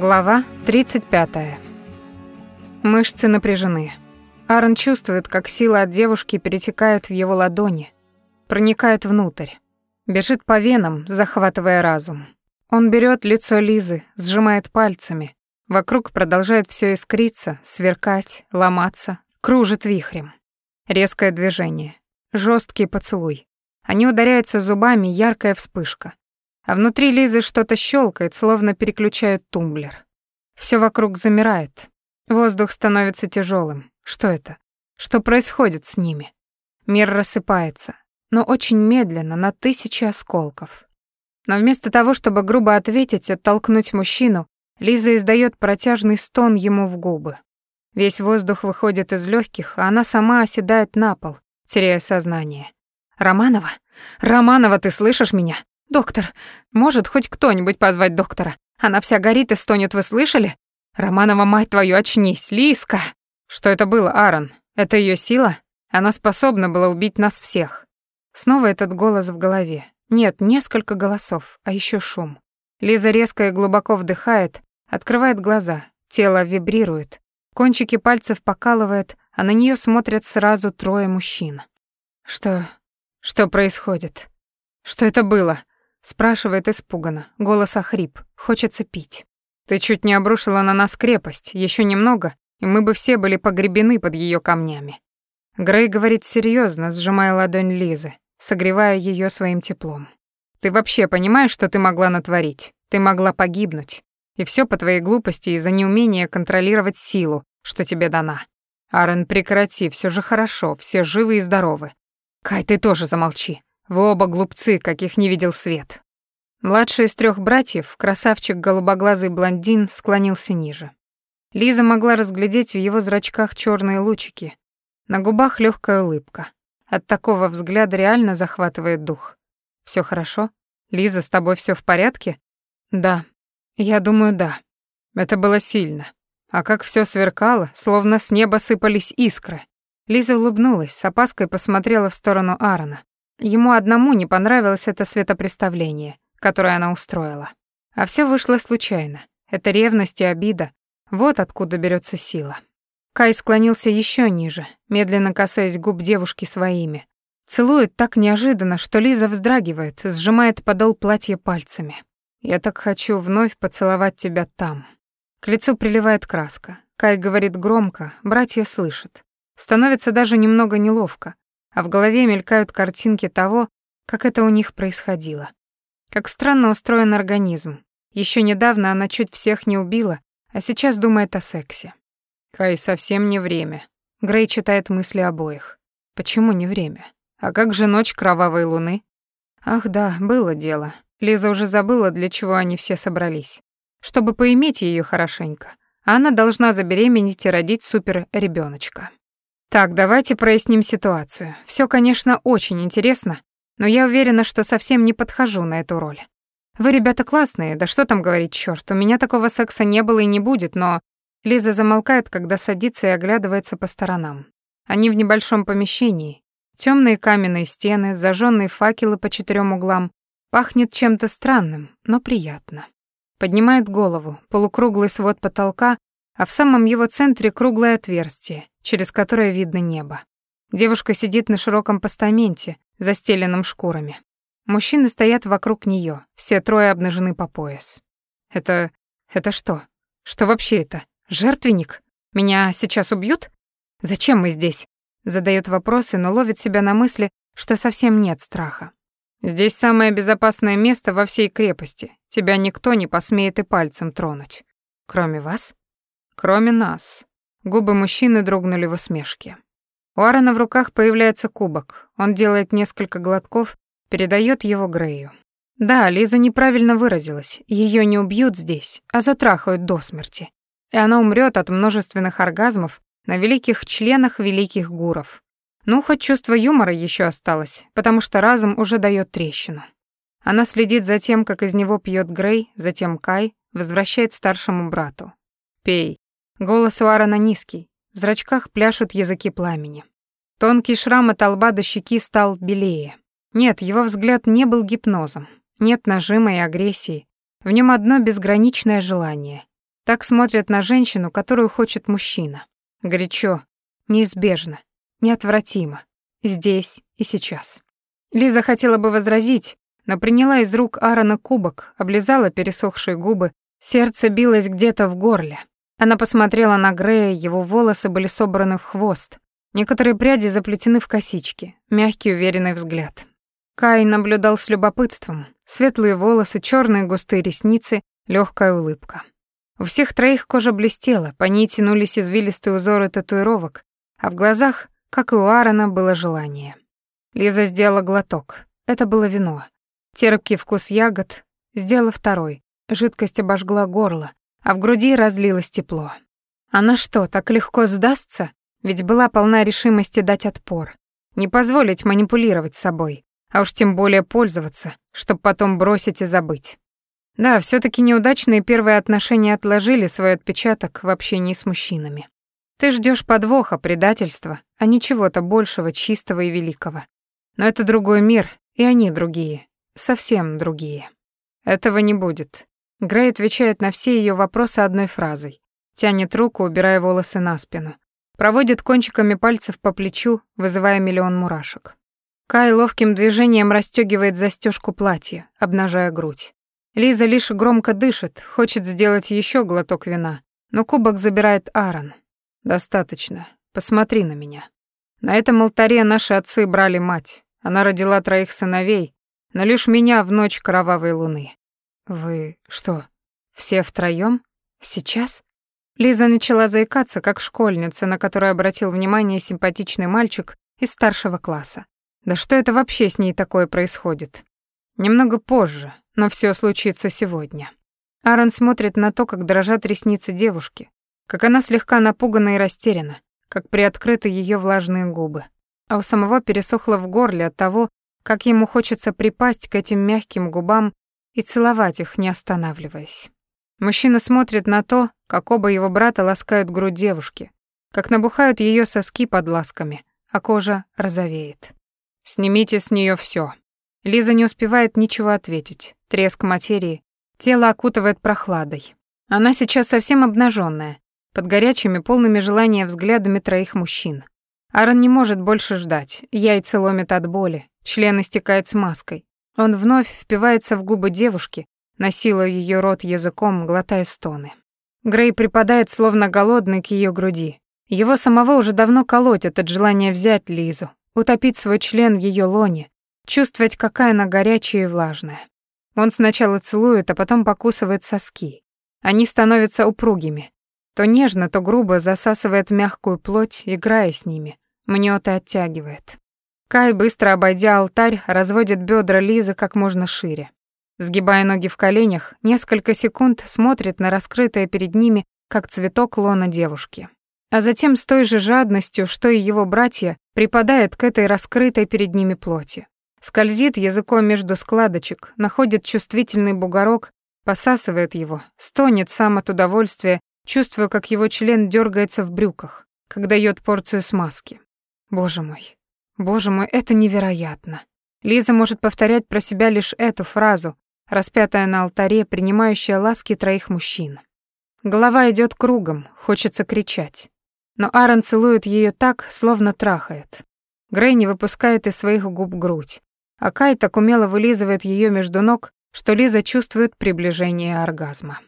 Глава 35. Мышцы напряжены. Аарон чувствует, как сила от девушки перетекает в его ладони, проникает внутрь, бежит по венам, захватывая разум. Он берет лицо Лизы, сжимает пальцами. Вокруг продолжает все искриться, сверкать, ломаться, кружит вихрем. Резкое движение, жесткий поцелуй. Они ударяются зубами, яркая вспышка а внутри Лизы что-то щелкает, словно переключают тумблер. Все вокруг замирает. Воздух становится тяжелым. Что это? Что происходит с ними? Мир рассыпается, но очень медленно, на тысячи осколков. Но вместо того, чтобы грубо ответить, оттолкнуть мужчину, Лиза издает протяжный стон ему в губы. Весь воздух выходит из легких, а она сама оседает на пол, теряя сознание. «Романова? Романова, ты слышишь меня? «Доктор, может хоть кто-нибудь позвать доктора? Она вся горит и стонет, вы слышали? Романова, мать твою, очнись, Лиска!» «Что это было, Аарон? Это ее сила? Она способна была убить нас всех». Снова этот голос в голове. Нет, несколько голосов, а еще шум. Лиза резко и глубоко вдыхает, открывает глаза, тело вибрирует, кончики пальцев покалывает, а на нее смотрят сразу трое мужчин. «Что... что происходит? Что это было?» Спрашивает испуганно, голос охрип, хочется пить. Ты чуть не обрушила на нас крепость, еще немного, и мы бы все были погребены под ее камнями. Грей говорит серьезно, сжимая ладонь Лизы, согревая ее своим теплом. Ты вообще понимаешь, что ты могла натворить? Ты могла погибнуть. И все по твоей глупости из-за неумения контролировать силу, что тебе дана. Аарон, прекрати, все же хорошо, все живы и здоровы. Кай, ты тоже замолчи. Вы оба глупцы, каких не видел свет. Младший из трех братьев, красавчик голубоглазый блондин, склонился ниже. Лиза могла разглядеть в его зрачках черные лучики. На губах легкая улыбка. От такого взгляда реально захватывает дух. Все хорошо? Лиза, с тобой все в порядке? Да. Я думаю, да. Это было сильно. А как все сверкало, словно с неба сыпались искры. Лиза улыбнулась, с опаской посмотрела в сторону Аарона. Ему одному не понравилось это светопреставление, которое она устроила. А все вышло случайно. Это ревность и обида. Вот откуда берется сила. Кай склонился еще ниже, медленно касаясь губ девушки своими. Целует так неожиданно, что Лиза вздрагивает, сжимает подол платья пальцами. «Я так хочу вновь поцеловать тебя там». К лицу приливает краска. Кай говорит громко, братья слышат. Становится даже немного неловко, а в голове мелькают картинки того, как это у них происходило. Как странно устроен организм. Еще недавно она чуть всех не убила, а сейчас думает о сексе. Кай, совсем не время. Грей читает мысли обоих. Почему не время? А как же ночь кровавой луны? Ах да, было дело. Лиза уже забыла, для чего они все собрались. Чтобы поиметь ее хорошенько. А она должна забеременеть и родить супер ребеночка. Так, давайте проясним ситуацию. Все, конечно, очень интересно, но я уверена, что совсем не подхожу на эту роль. Вы, ребята, классные, да что там говорить, чёрт, у меня такого секса не было и не будет, но... Лиза замолкает, когда садится и оглядывается по сторонам. Они в небольшом помещении. Темные каменные стены, зажженные факелы по четырем углам. Пахнет чем-то странным, но приятно. Поднимает голову, полукруглый свод потолка, а в самом его центре круглое отверстие, через которое видно небо. Девушка сидит на широком постаменте, застеленном шкурами. Мужчины стоят вокруг нее, все трое обнажены по пояс. Это... это что? Что вообще это? Жертвенник? Меня сейчас убьют? Зачем мы здесь? Задает вопросы, но ловит себя на мысли, что совсем нет страха. Здесь самое безопасное место во всей крепости. Тебя никто не посмеет и пальцем тронуть. Кроме вас? Кроме нас. Губы мужчины дрогнули в усмешке. У Аарона в руках появляется кубок. Он делает несколько глотков, передает его Грею. Да, Лиза неправильно выразилась. Ее не убьют здесь, а затрахают до смерти. И она умрет от множественных оргазмов на великих членах великих гуров. Ну, хоть чувство юмора еще осталось, потому что разум уже дает трещину. Она следит за тем, как из него пьет Грей, затем Кай возвращает старшему брату. «Пей», Голос у Аарона низкий, в зрачках пляшут языки пламени. Тонкий шрам от лба до щеки стал белее. Нет, его взгляд не был гипнозом. Нет нажима и агрессии. В нем одно безграничное желание. Так смотрят на женщину, которую хочет мужчина. Горячо, неизбежно, неотвратимо. Здесь и сейчас. Лиза хотела бы возразить, но приняла из рук Аарона кубок, облизала пересохшие губы, сердце билось где-то в горле. Она посмотрела на Грея, его волосы были собраны в хвост. Некоторые пряди заплетены в косички, мягкий уверенный взгляд. Кай наблюдал с любопытством. Светлые волосы, черные густые ресницы, легкая улыбка. У всех троих кожа блестела, по ней тянулись извилистые узоры татуировок, а в глазах, как и у Аарона, было желание. Лиза сделала глоток. Это было вино. Терпкий вкус ягод. Сделала второй. Жидкость обожгла горло, а в груди разлилось тепло. Она что, так легко сдастся? Ведь была полна решимости дать отпор, не позволить манипулировать собой, а уж тем более пользоваться, чтобы потом бросить и забыть. Да, все таки неудачные первые отношения отложили свой отпечаток в общении с мужчинами. Ты ждешь подвоха, предательства, а не чего-то большего, чистого и великого. Но это другой мир, и они другие, совсем другие. Этого не будет. Грей отвечает на все ее вопросы одной фразой. Тянет руку, убирая волосы на спину. Проводит кончиками пальцев по плечу, вызывая миллион мурашек. Кай ловким движением расстёгивает застежку платья, обнажая грудь. Лиза лишь громко дышит, хочет сделать еще глоток вина, но кубок забирает Аарон. «Достаточно. Посмотри на меня. На этом алтаре наши отцы брали мать. Она родила троих сыновей, но лишь меня в ночь кровавой луны. «Вы что, все втроём? Сейчас?» Лиза начала заикаться, как школьница, на которую обратил внимание симпатичный мальчик из старшего класса. Да что это вообще с ней такое происходит? Немного позже, но всё случится сегодня. Аарон смотрит на то, как дрожат ресницы девушки, как она слегка напугана и растеряна, как приоткрыты её влажные губы. А у самого пересохло в горле от того, как ему хочется припасть к этим мягким губам и целовать их, не останавливаясь. Мужчина смотрит на то, как оба его брата ласкают грудь девушки, как набухают ее соски под ласками, а кожа розовеет. «Снимите с нее все. Лиза не успевает ничего ответить. Треск материи. Тело окутывает прохладой. Она сейчас совсем обнаженная, под горячими, полными желания взглядами троих мужчин. Аарон не может больше ждать. Яйца ломят от боли, член истекает смазкой. Он вновь впивается в губы девушки, насилуя ее рот языком, глотая стоны. Грей припадает, словно голодный, к ее груди. Его самого уже давно колотит от желания взять Лизу, утопить свой член в ее лоне, чувствовать, какая она горячая и влажная. Он сначала целует, а потом покусывает соски. Они становятся упругими. То нежно, то грубо засасывает мягкую плоть, играя с ними, мнёт и оттягивает. Кай, быстро обойдя алтарь, разводит бедра Лизы как можно шире. Сгибая ноги в коленях, несколько секунд смотрит на раскрытое перед ними, как цветок лона девушки. А затем с той же жадностью, что и его братья, припадает к этой раскрытой перед ними плоти. Скользит языком между складочек, находит чувствительный бугорок, посасывает его, стонет сам от удовольствия, чувствуя, как его член дергается в брюках, как дает порцию смазки. Боже мой, Боже мой, это невероятно. Лиза может повторять про себя лишь эту фразу, распятая на алтаре, принимающая ласки троих мужчин. Голова идет кругом, хочется кричать. Но Аарон целует ее так, словно трахает. Грей не выпускает из своих губ грудь, а Кай так умело вылизывает ее между ног, что Лиза чувствует приближение оргазма.